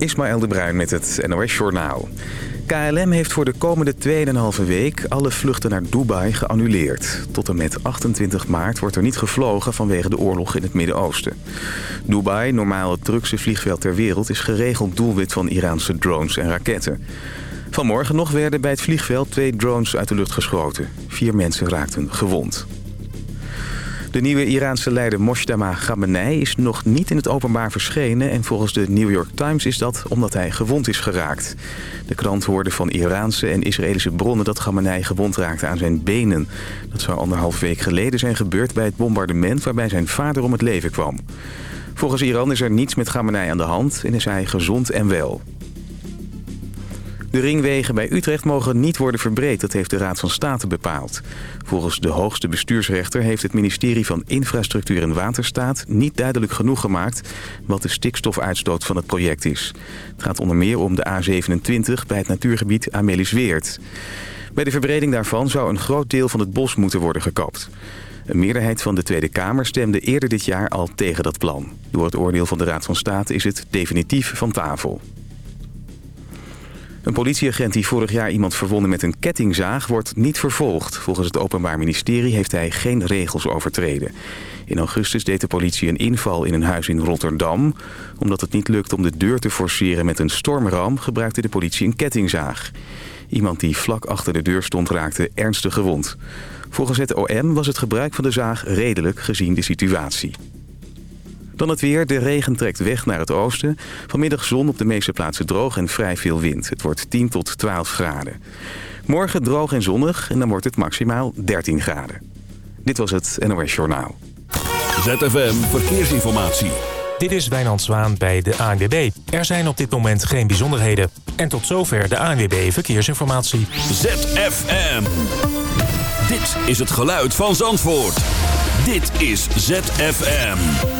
Ismaël de Bruin met het NOS Journaal. KLM heeft voor de komende 2,5 week alle vluchten naar Dubai geannuleerd. Tot en met 28 maart wordt er niet gevlogen vanwege de oorlog in het Midden-Oosten. Dubai, normaal het drukste vliegveld ter wereld, is geregeld doelwit van Iraanse drones en raketten. Vanmorgen nog werden bij het vliegveld twee drones uit de lucht geschoten. Vier mensen raakten gewond. De nieuwe Iraanse leider Moshtaba Khamenei is nog niet in het openbaar verschenen... en volgens de New York Times is dat omdat hij gewond is geraakt. De krant hoorde van Iraanse en Israëlische bronnen dat Khamenei gewond raakte aan zijn benen. Dat zou anderhalf week geleden zijn gebeurd bij het bombardement waarbij zijn vader om het leven kwam. Volgens Iran is er niets met Khamenei aan de hand en is hij gezond en wel. De ringwegen bij Utrecht mogen niet worden verbreed, dat heeft de Raad van State bepaald. Volgens de hoogste bestuursrechter heeft het ministerie van Infrastructuur en Waterstaat niet duidelijk genoeg gemaakt wat de stikstofuitstoot van het project is. Het gaat onder meer om de A27 bij het natuurgebied Amelisweert. Bij de verbreding daarvan zou een groot deel van het bos moeten worden gekapt. Een meerderheid van de Tweede Kamer stemde eerder dit jaar al tegen dat plan. Door het oordeel van de Raad van State is het definitief van tafel. Een politieagent die vorig jaar iemand verwonde met een kettingzaag wordt niet vervolgd. Volgens het Openbaar Ministerie heeft hij geen regels overtreden. In augustus deed de politie een inval in een huis in Rotterdam. Omdat het niet lukt om de deur te forceren met een stormram... gebruikte de politie een kettingzaag. Iemand die vlak achter de deur stond raakte ernstig gewond. Volgens het OM was het gebruik van de zaag redelijk gezien de situatie. Dan het weer. De regen trekt weg naar het oosten. Vanmiddag zon op de meeste plaatsen droog en vrij veel wind. Het wordt 10 tot 12 graden. Morgen droog en zonnig en dan wordt het maximaal 13 graden. Dit was het NOS Journaal. ZFM Verkeersinformatie. Dit is Wijnand Zwaan bij de ANWB. Er zijn op dit moment geen bijzonderheden. En tot zover de ANWB Verkeersinformatie. ZFM. Dit is het geluid van Zandvoort. Dit is ZFM.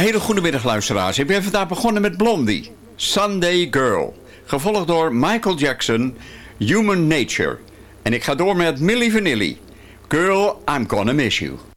Hele goede middag luisteraars. Ik ben vandaag begonnen met Blondie, Sunday Girl. Gevolgd door Michael Jackson, Human Nature. En ik ga door met Milli Vanilli, Girl, I'm Gonna Miss You.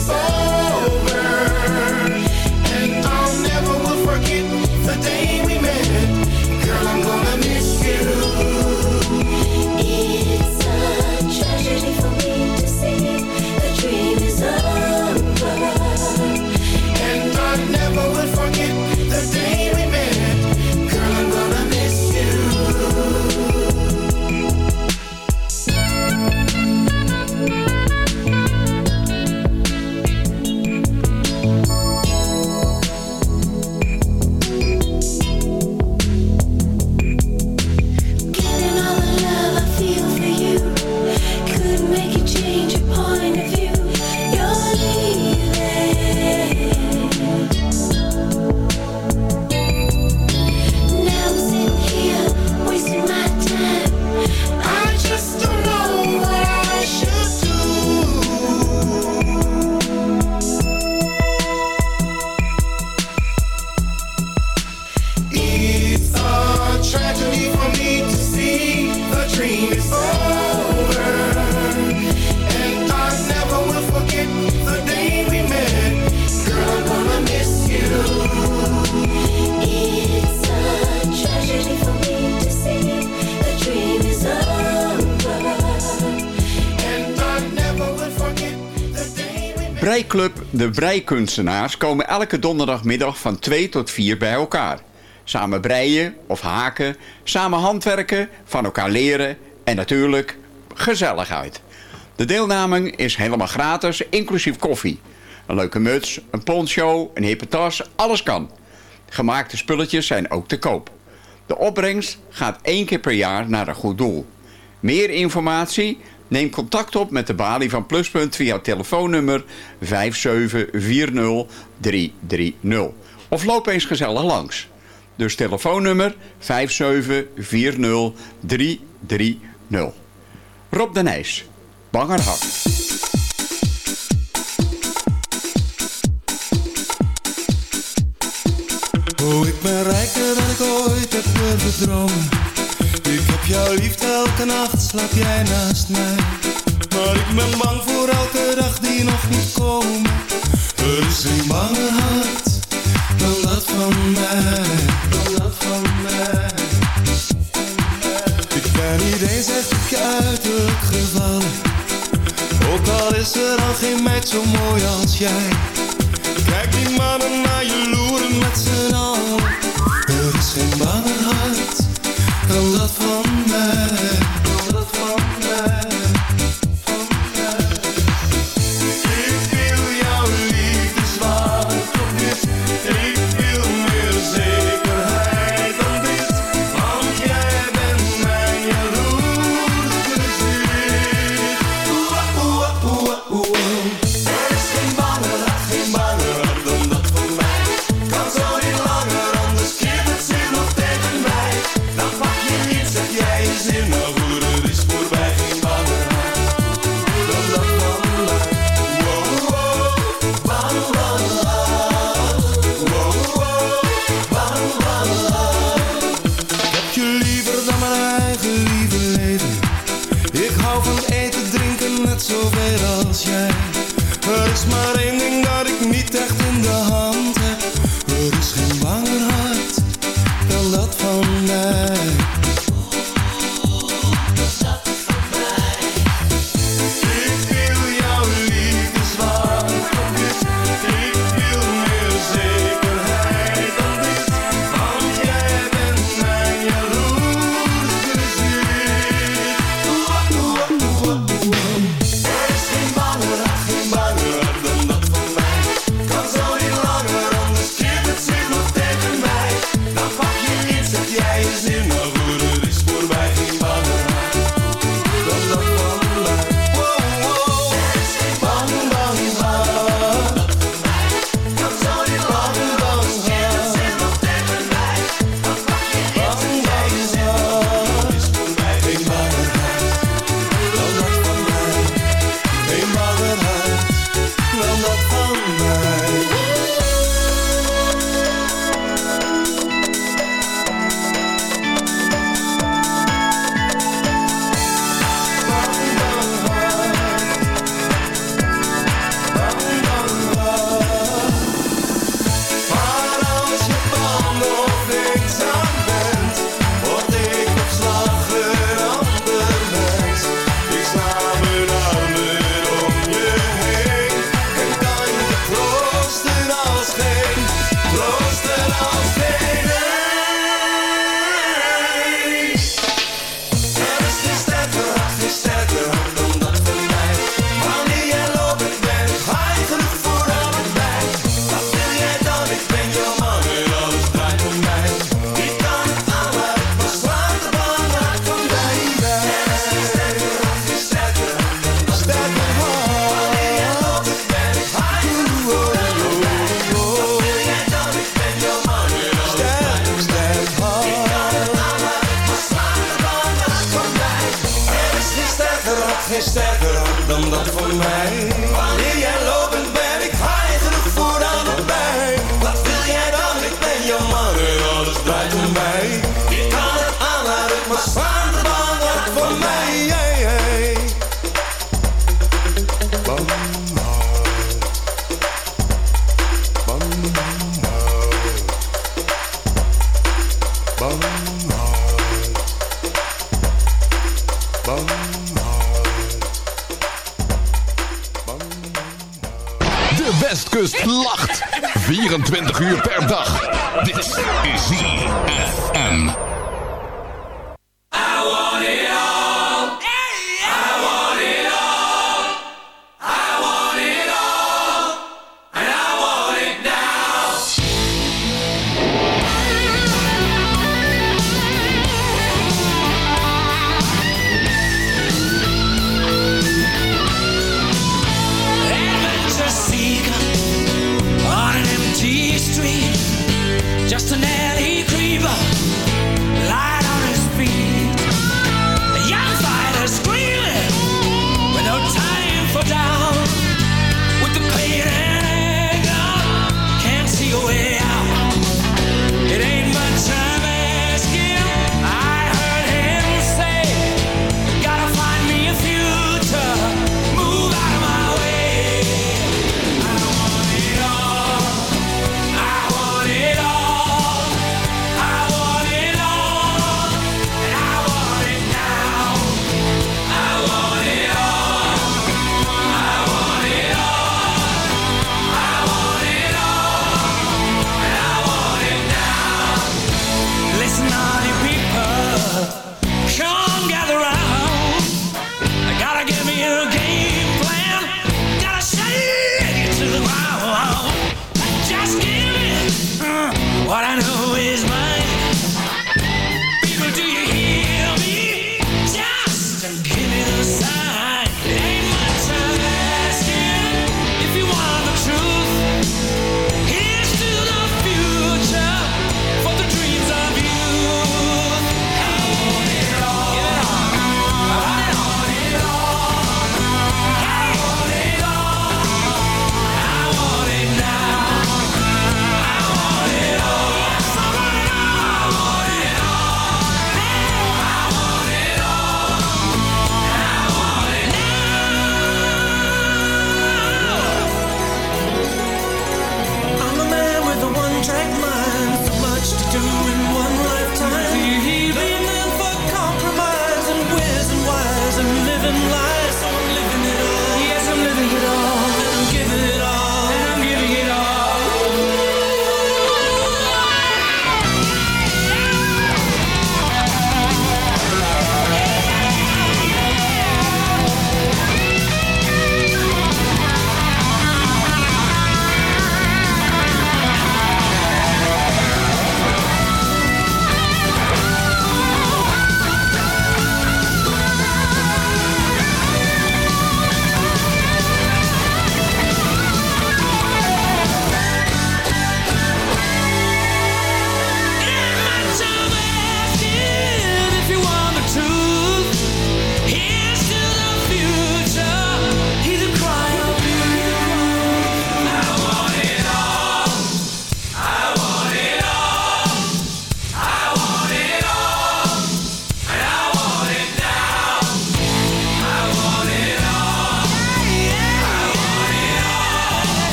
Jesus. De breikunstenaars komen elke donderdagmiddag van 2 tot 4 bij elkaar. Samen breien of haken, samen handwerken, van elkaar leren en natuurlijk gezelligheid. De deelname is helemaal gratis, inclusief koffie. Een leuke muts, een poncho, een hippe tas, alles kan. Gemaakte spulletjes zijn ook te koop. De opbrengst gaat één keer per jaar naar een goed doel. Meer informatie Neem contact op met de balie van Pluspunt via telefoonnummer 5740330. Of loop eens gezellig langs. Dus telefoonnummer 5740330. Rob de Nijs, Bangerhak. Oh, ik ben rijker dan ik ooit heb jouw liefde elke nacht slaap jij naast mij. Maar ik ben bang voor elke dag die nog niet komt. Er is een banger hart dan dat van mij mij. Ik ben niet eens echt op uiterlijk gevallen. Ook al is er al geen meid zo mooi als jij. Kijk die mannen naar je loeren met z'n allen. Er is geen banger hart dan dat van Is maar één ding dat ik niet heb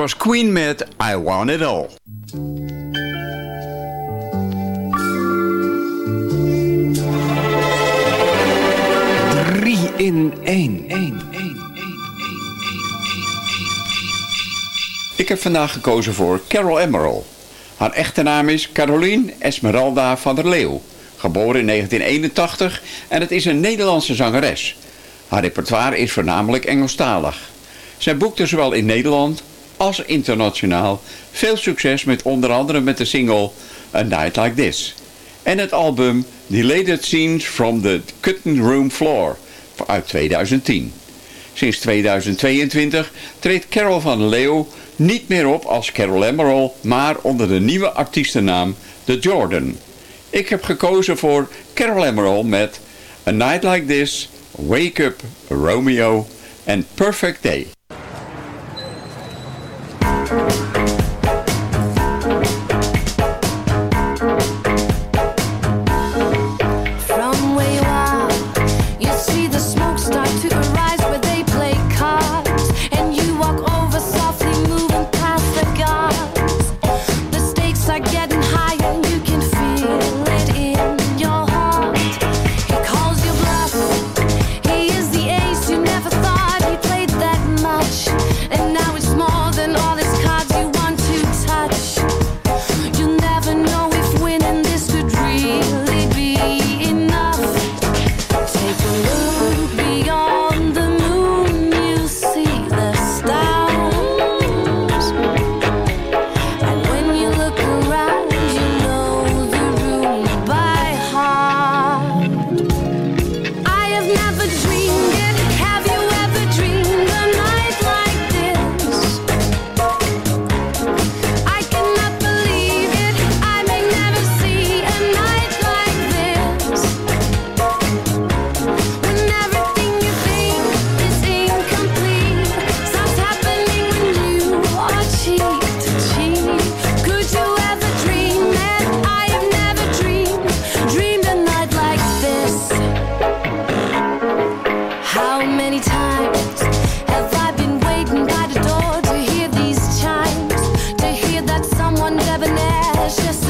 was Queen met I Want It All. Drie in één. Ik heb vandaag gekozen voor Carol Emerald. Haar echte naam is Caroline Esmeralda van der Leeuw. Geboren in 1981 en het is een Nederlandse zangeres. Haar repertoire is voornamelijk Engelstalig. Zij boekte zowel in Nederland als internationaal veel succes met onder andere met de single A Night Like This. En het album Deleted Scenes from the Cutting Room Floor uit 2010. Sinds 2022 treedt Carol van Leeuw niet meer op als Carol Emerald, maar onder de nieuwe artiestennaam The Jordan. Ik heb gekozen voor Carol Emerald met A Night Like This, Wake Up, Romeo en Perfect Day. just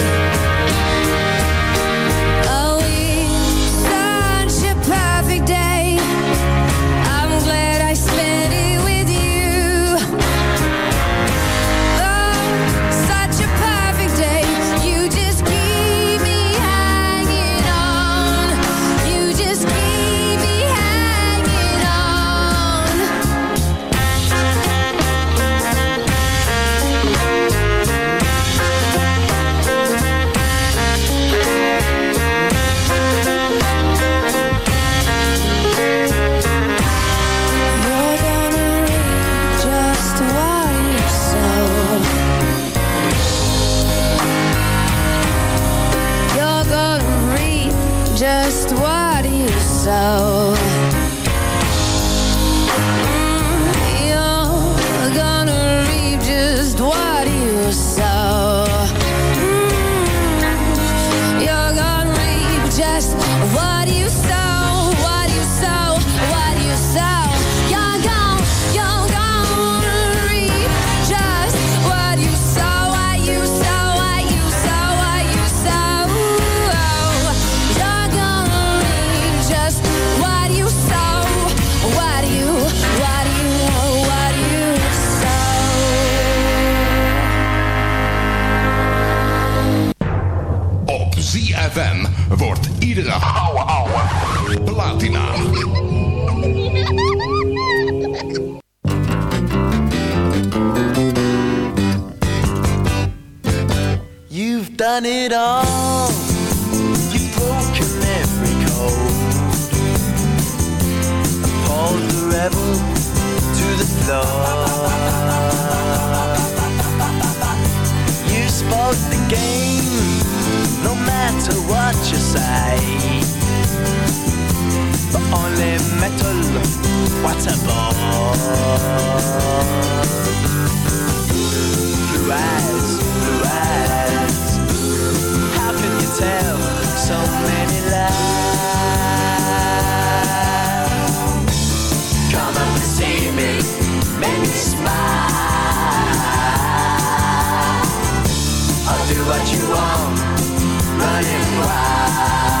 Platina. You've done it all. You've broken every code. Called the rebel to the floor. You spoke the game, no matter what you say. Only metal, what a ball. Blue eyes, blue eyes. How can you tell so many lies? Come up and see me, make me smile. I'll do what you want, running wild.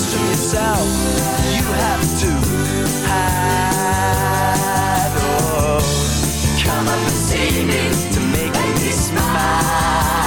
It's from yourself you have to hide. Oh, come up and see me to make me smile.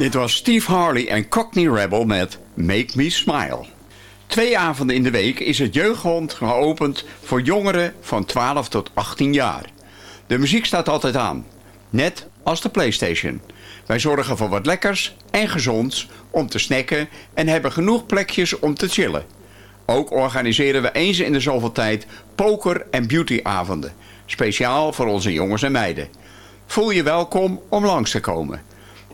Dit was Steve Harley en Cockney Rebel met Make Me Smile. Twee avonden in de week is het jeugdhond geopend voor jongeren van 12 tot 18 jaar. De muziek staat altijd aan, net als de Playstation. Wij zorgen voor wat lekkers en gezonds om te snacken en hebben genoeg plekjes om te chillen. Ook organiseren we eens in de zoveel tijd poker- en beautyavonden. Speciaal voor onze jongens en meiden. Voel je welkom om langs te komen.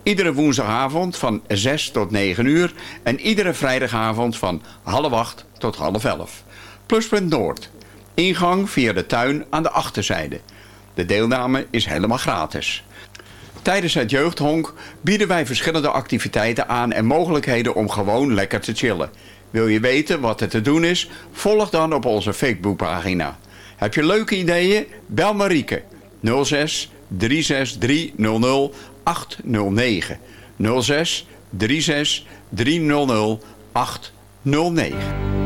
Iedere woensdagavond van 6 tot 9 uur en iedere vrijdagavond van half 8 tot half 11. Pluspunt Noord. Ingang via de tuin aan de achterzijde. De deelname is helemaal gratis. Tijdens het jeugdhonk bieden wij verschillende activiteiten aan en mogelijkheden om gewoon lekker te chillen. Wil je weten wat er te doen is? Volg dan op onze Facebookpagina. Heb je leuke ideeën? Bel Marieke 06 363 00 809. 06 36 300 809.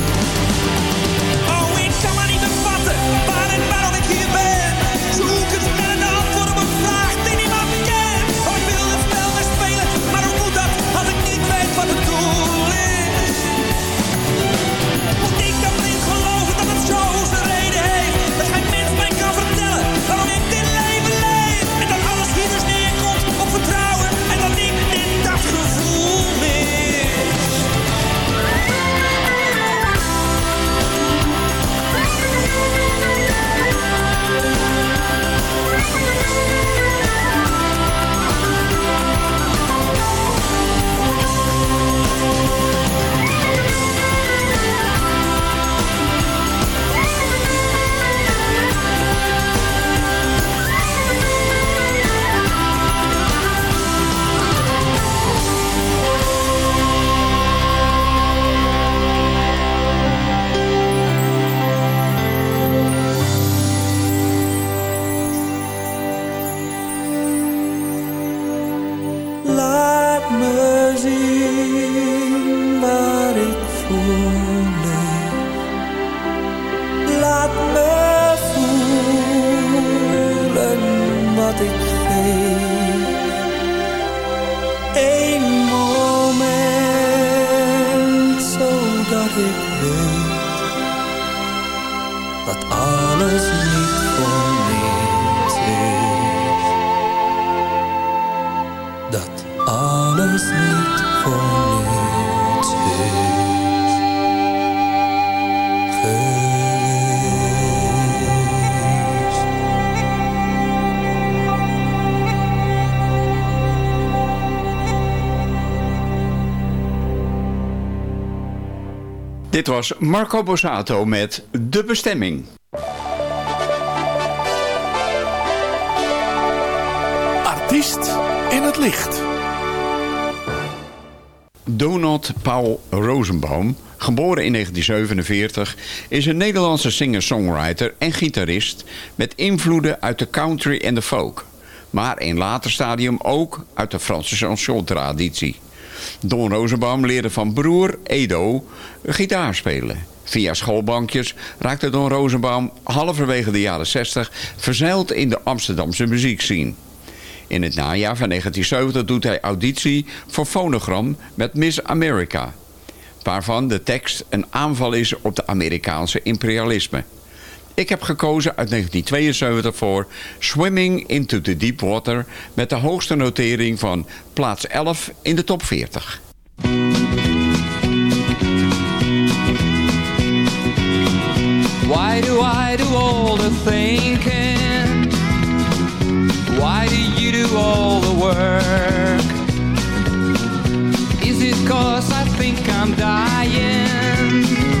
Dit was Marco Borsato met De Bestemming. Artiest in het licht. Donald Paul Rosenbaum, geboren in 1947, is een Nederlandse singer-songwriter en gitarist met invloeden uit de country en de folk, maar in later stadium ook uit de Franse chanson-traditie. Don Rosenbaum leerde van broer Edo gitaar spelen. Via schoolbankjes raakte Don Rosenbaum halverwege de jaren 60 verzeild in de Amsterdamse muziekscene. In het najaar van 1970 doet hij auditie voor Phonogram met Miss America. Waarvan de tekst een aanval is op de Amerikaanse imperialisme. Ik heb gekozen uit 1972 voor Swimming into the Deep Water... met de hoogste notering van plaats 11 in de top 40. Why do I do all the thinking? Why do you do all the work? Is it cause I think I'm dying?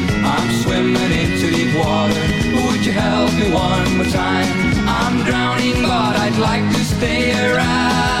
I'm swimming into deep water. Would you help me one more time? I'm drowning, but I'd like to stay around,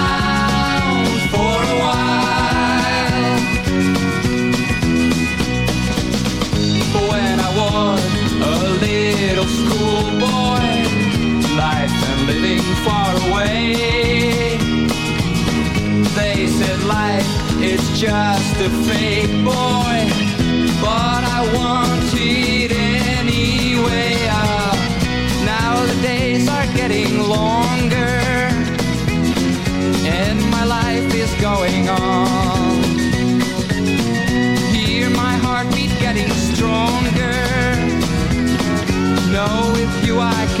just a fake boy, but I want it anyway. Ah, now the days are getting longer, and my life is going on. Hear my heartbeat getting stronger. No, with you I. I'm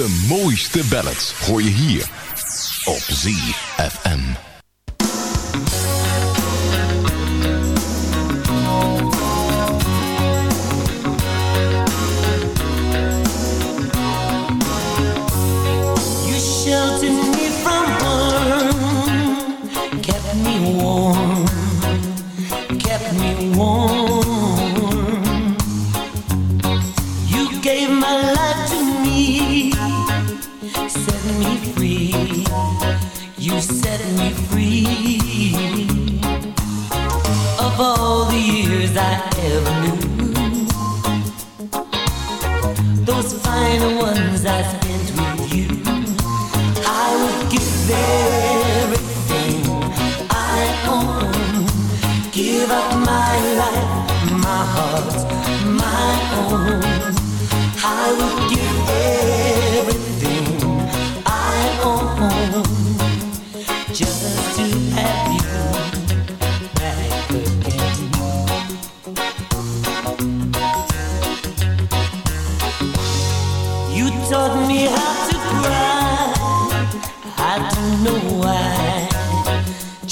De mooiste ballads hoor je hier op ZFM.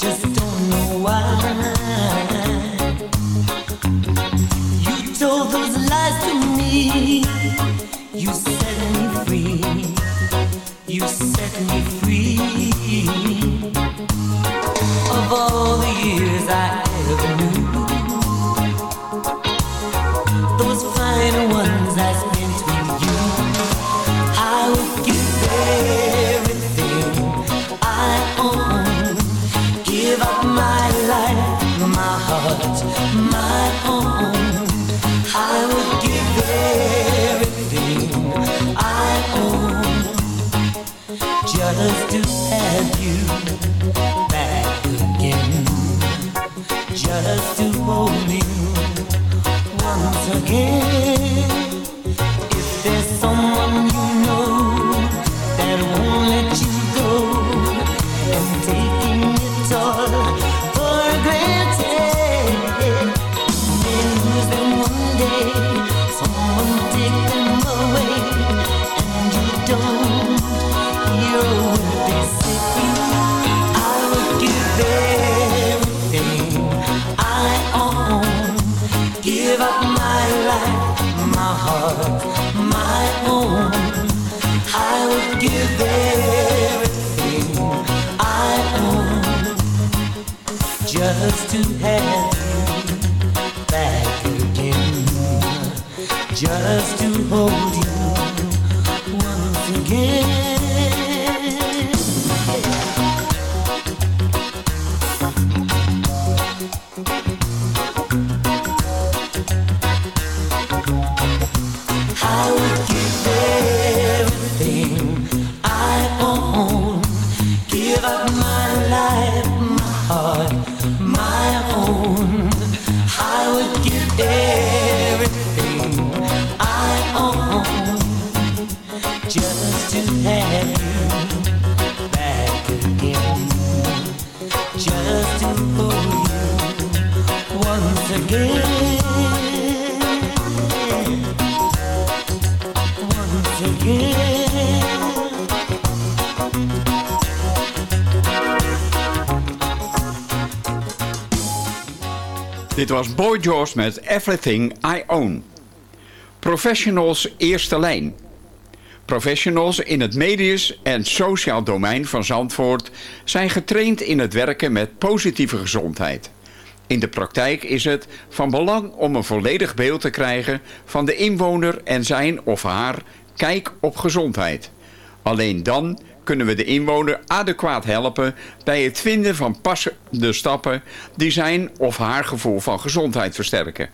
Just just to hold you Dit was Boy George met Everything I Own. Professionals eerste lijn. Professionals in het medisch en sociaal domein van Zandvoort zijn getraind in het werken met positieve gezondheid. In de praktijk is het van belang om een volledig beeld te krijgen van de inwoner en zijn of haar kijk op gezondheid. Alleen dan kunnen we de inwoner adequaat helpen bij het vinden van passende stappen die zijn of haar gevoel van gezondheid versterken.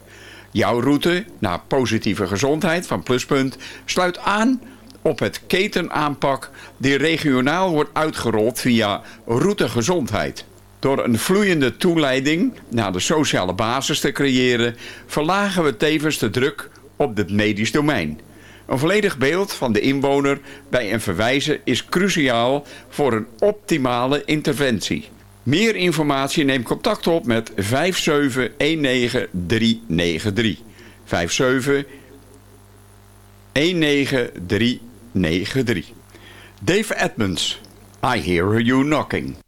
Jouw route naar positieve gezondheid van Pluspunt sluit aan op het ketenaanpak die regionaal wordt uitgerold via Route Gezondheid. Door een vloeiende toeleiding naar de sociale basis te creëren, verlagen we tevens de druk op het medisch domein. Een volledig beeld van de inwoner bij een verwijzen is cruciaal voor een optimale interventie. Meer informatie neem contact op met 5719393. 5719393. Dave Edmonds, I hear you knocking.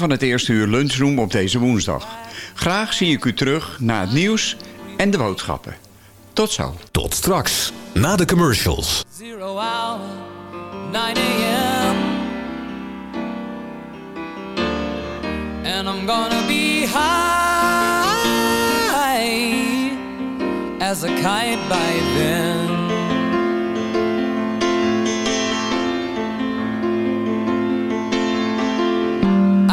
Van het eerste uur lunchroom op deze woensdag. Graag zie ik u terug na het nieuws en de boodschappen. Tot zo. Tot straks, na de commercials. Zero hour, 9 a.m. And I'm gonna be high as a kite by then.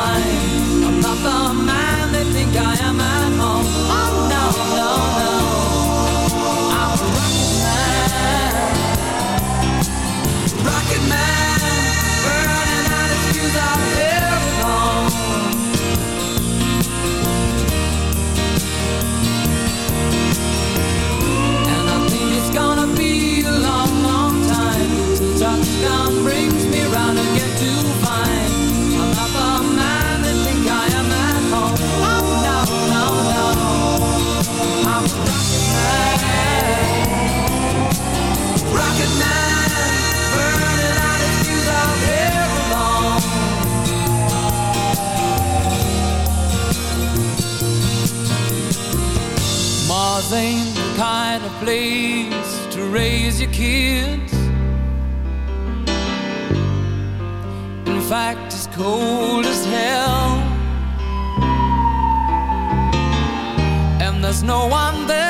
mind. Place to raise your kids. In fact, it's cold as hell. And there's no one there